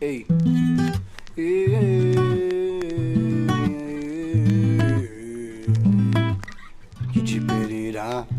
Ei. Kid Pereira.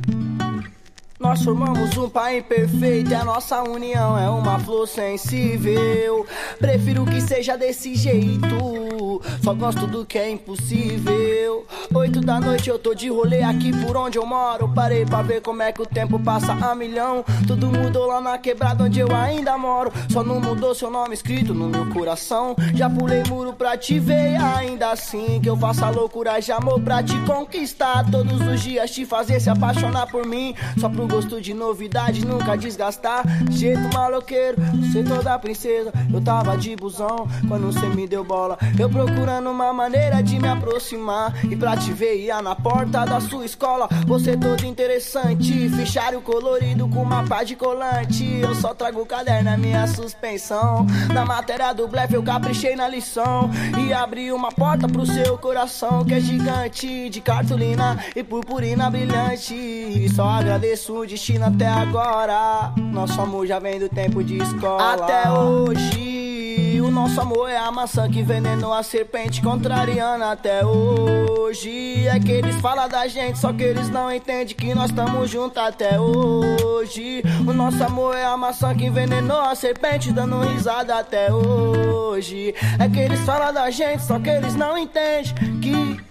Nós formamos um pai perfeito e a nossa união é uma flor sensível. Prefiro que seja desse jeito, só gosto do que é impossível. Oito da noite eu tô de rolê aqui por onde eu moro. Parei pra ver como é que o tempo passa a milhão. Tudo mudou lá na quebrada onde eu ainda moro. Só não mudou seu nome escrito no meu coração. Já pulei muro pra te ver, ainda assim que eu faço a loucura de amor pra te conquistar. Todos os dias te fazer se apaixonar por mim. Só pro gosto de novidade, nunca desgastar. Jeito maloqueiro, você toda princesa. Eu tava de busão quando você me deu bola. Eu procurando uma maneira de me aproximar. E pra te ver, ia na porta da sua escola. Você todo interessante, fichário colorido com mapa de colante. Eu só trago o caderno, a minha suspensão. Na matéria do blefe, eu caprichei na lição. E abri uma porta pro seu coração, que é gigante. De cartolina e purpurina brilhante. E só agradeço o destino até agora. Nosso amor já vem do tempo de escola. Até hoje, o nosso amor é a maçã que envenenou a serpente contrariana. Até hoje, é que eles falam da gente, só que eles não entendem que nós estamos juntos até hoje. O nosso amor é a maçã que envenenou a serpente, dando risada até hoje. É que eles falam da gente, só que eles não entendem que.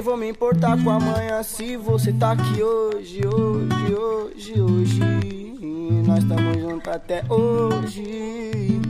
Nem vou me importar com amanhã se você tá aqui hoje, hoje, hoje, hoje. Nós estamos juntos até hoje.